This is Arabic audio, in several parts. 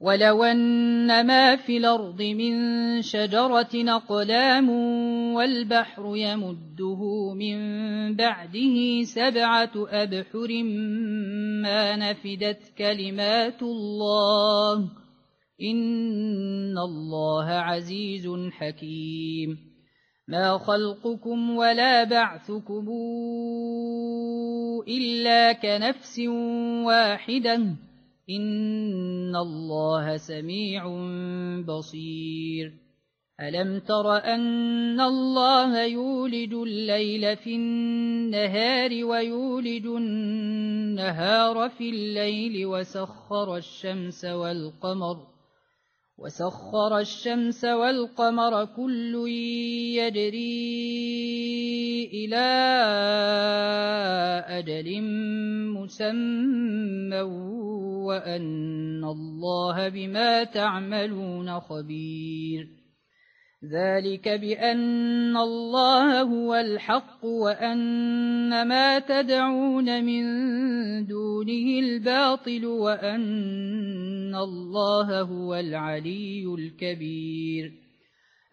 ولو أن ما في الأرض من شجرة أقلام والبحر يمده من بعده سبعة أبحر ما نفدت كلمات الله إن الله عزيز حكيم. ما خلقكم ولا بعثكم إلا كنفس واحدة إن الله سميع بصير ألم تر أن الله يولد الليل في النهار ويولد النهار في الليل وسخر الشمس والقمر وسخر الشمس والقمر كل يجري إلى أجل مسمى وأن الله بما تعملون خبير. ذلك بأن الله هو الحق وأن ما تدعون من دونه الباطل وأن الله هو العلي الكبير.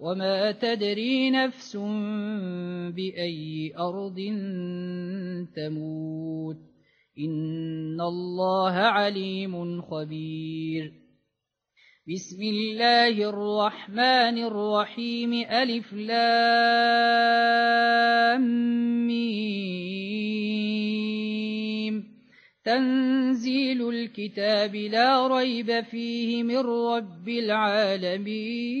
وما تدري نفس بأي أرض تموت إن الله عليم خبير بسم الله الرحمن الرحيم ألف لام ميم تنزيل الكتاب لا ريب فيه من رب العالمين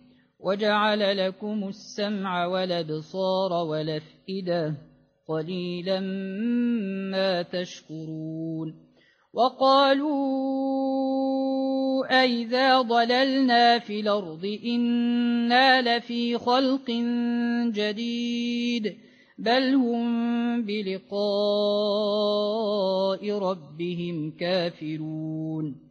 وجعل لكم السمع والابصار والافئده قليلا ما تشكرون وقالوا أئذا ضللنا في الأرض إنا لفي خلق جديد بل هم بلقاء ربهم كافرون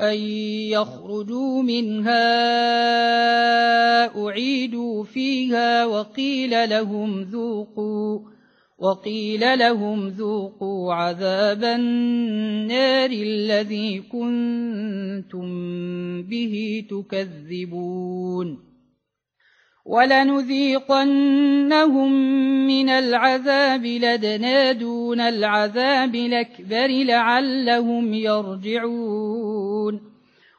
أن يخرجوا منها أعيدوا فيها وقيل لهم ذوقوا وقيل لهم ذوقوا عذاب النار الذي كنتم به تكذبون ولنذيقنهم من العذاب لدنا دون العذاب الأكبر لعلهم يرجعون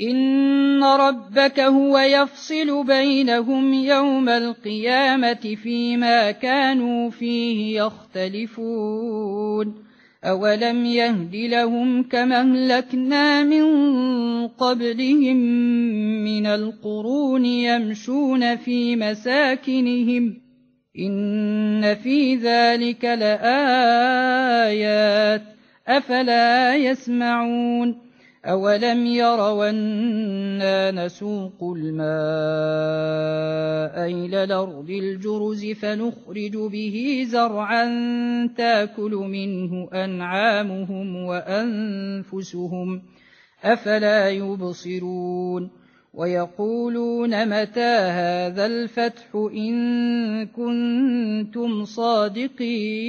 إن ربك هو يفصل بينهم يوم القيامة فيما كانوا فيه يختلفون أولم يهد لهم كما أهلكنا من قبلهم من القرون يمشون في مساكنهم إن في ذلك لآيات أفلا يسمعون أولم يروا أنا نسوق الماء إلى الأرض الجرز فنخرج به زرعا تاكل منه أنعامهم وأنفسهم أفلا يبصرون ويقولون متى هذا الفتح إن كنتم صادقين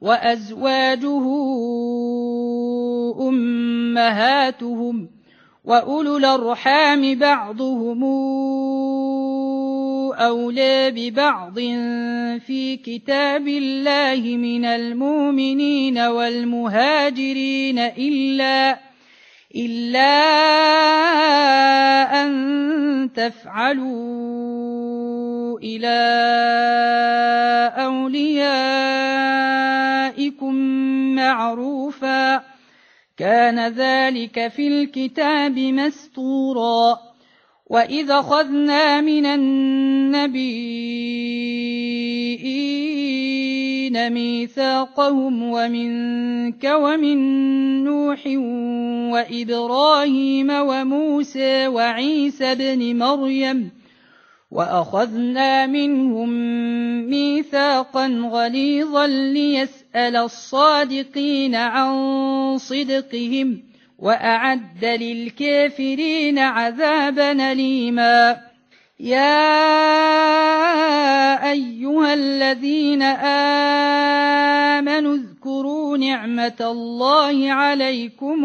وأزواجه أمهاتهم وأولو الأرحام بعضهم أولى ببعض في كتاب الله من المؤمنين والمهاجرين إلا إلا أن تفعلوا إلى أوليائكم معروفا. كان ذلك في الكتاب مستورا. وإذا أخذنا من النبيين ميثاقهم ومنك ومن نوح وإبراهيم وموسى وعيسى بن مريم وأخذنا منهم ميثاقا غليظا ليسأل الصادقين عن صدقهم وأعد للكافرين عذابا ليما يا أيها الذين آمنوا اذكروا نعمة الله عليكم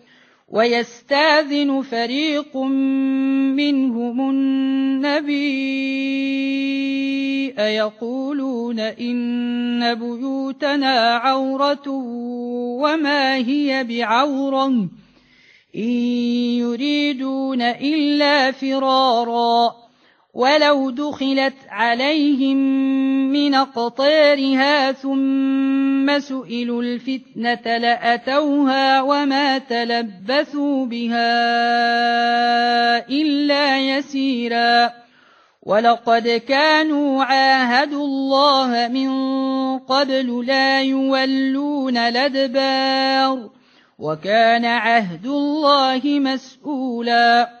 ويستاذن فريق منهم النبي أيقولون إن بيوتنا عورة وما هي بعورة إن يريدون إلا فرارا ولو دخلت عليهم من قطارها ثم سئلوا الفتنة لأتوها وما تلبثوا بها إلا يسيرا ولقد كانوا عاهدوا الله من قبل لا يولون الأدبار وكان عهد الله مسؤولا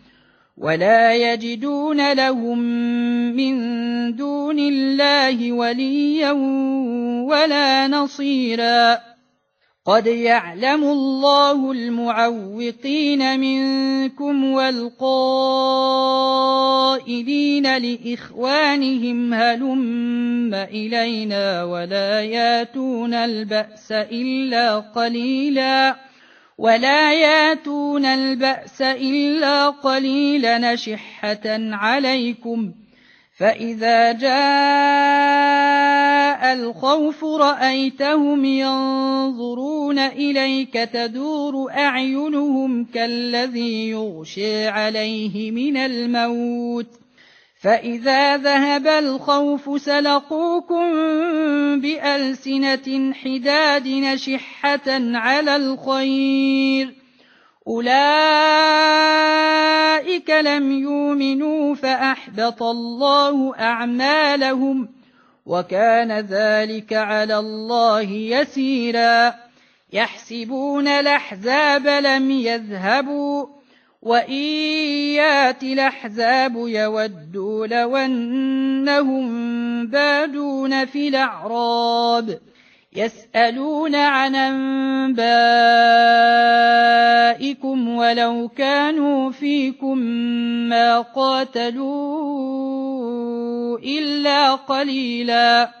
ولا يجدون لهم من دون الله وليا ولا نصيرا. قد يعلم الله المعوقين منكم والقائلين لإخوانهم هلم إلينا ولا ياتون البأس إلا قليلاً. ولا ياتون البأس إلا قليلا شحة عليكم فإذا جاء الخوف رأيتهم ينظرون إليك تدور أعينهم كالذي يغشي عليه من الموت فإذا ذهب الخوف سلقوكم بألسنة حداد نشحة على الخير أولئك لم يؤمنوا فأحبط الله أعمالهم وكان ذلك على الله يسيرا يحسبون الأحزاب لم يذهبوا وإن يات الأحزاب يودوا لو أنهم بادون في الأعراب يسألون عن أنبائكم ولو كانوا فيكم ما قاتلوا إلا قليلا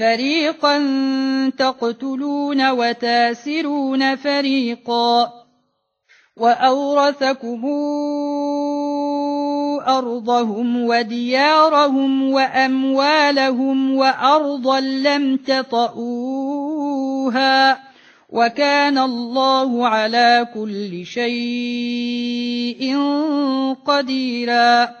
فريقا تقتلون وتاسرون فريقا وأورثكم أرضهم وديارهم وأموالهم وأرضا لم تطئوها وكان الله على كل شيء قديرا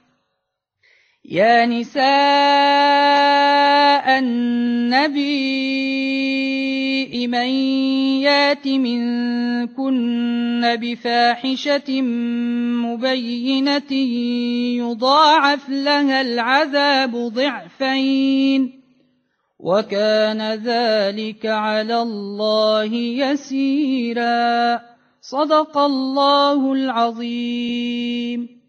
يا نساء النبي من يات منكن بفاحشة مبينة يضاعف لها العذاب ضعفين. وكان ذلك على الله يسيرا. صدق الله العظيم.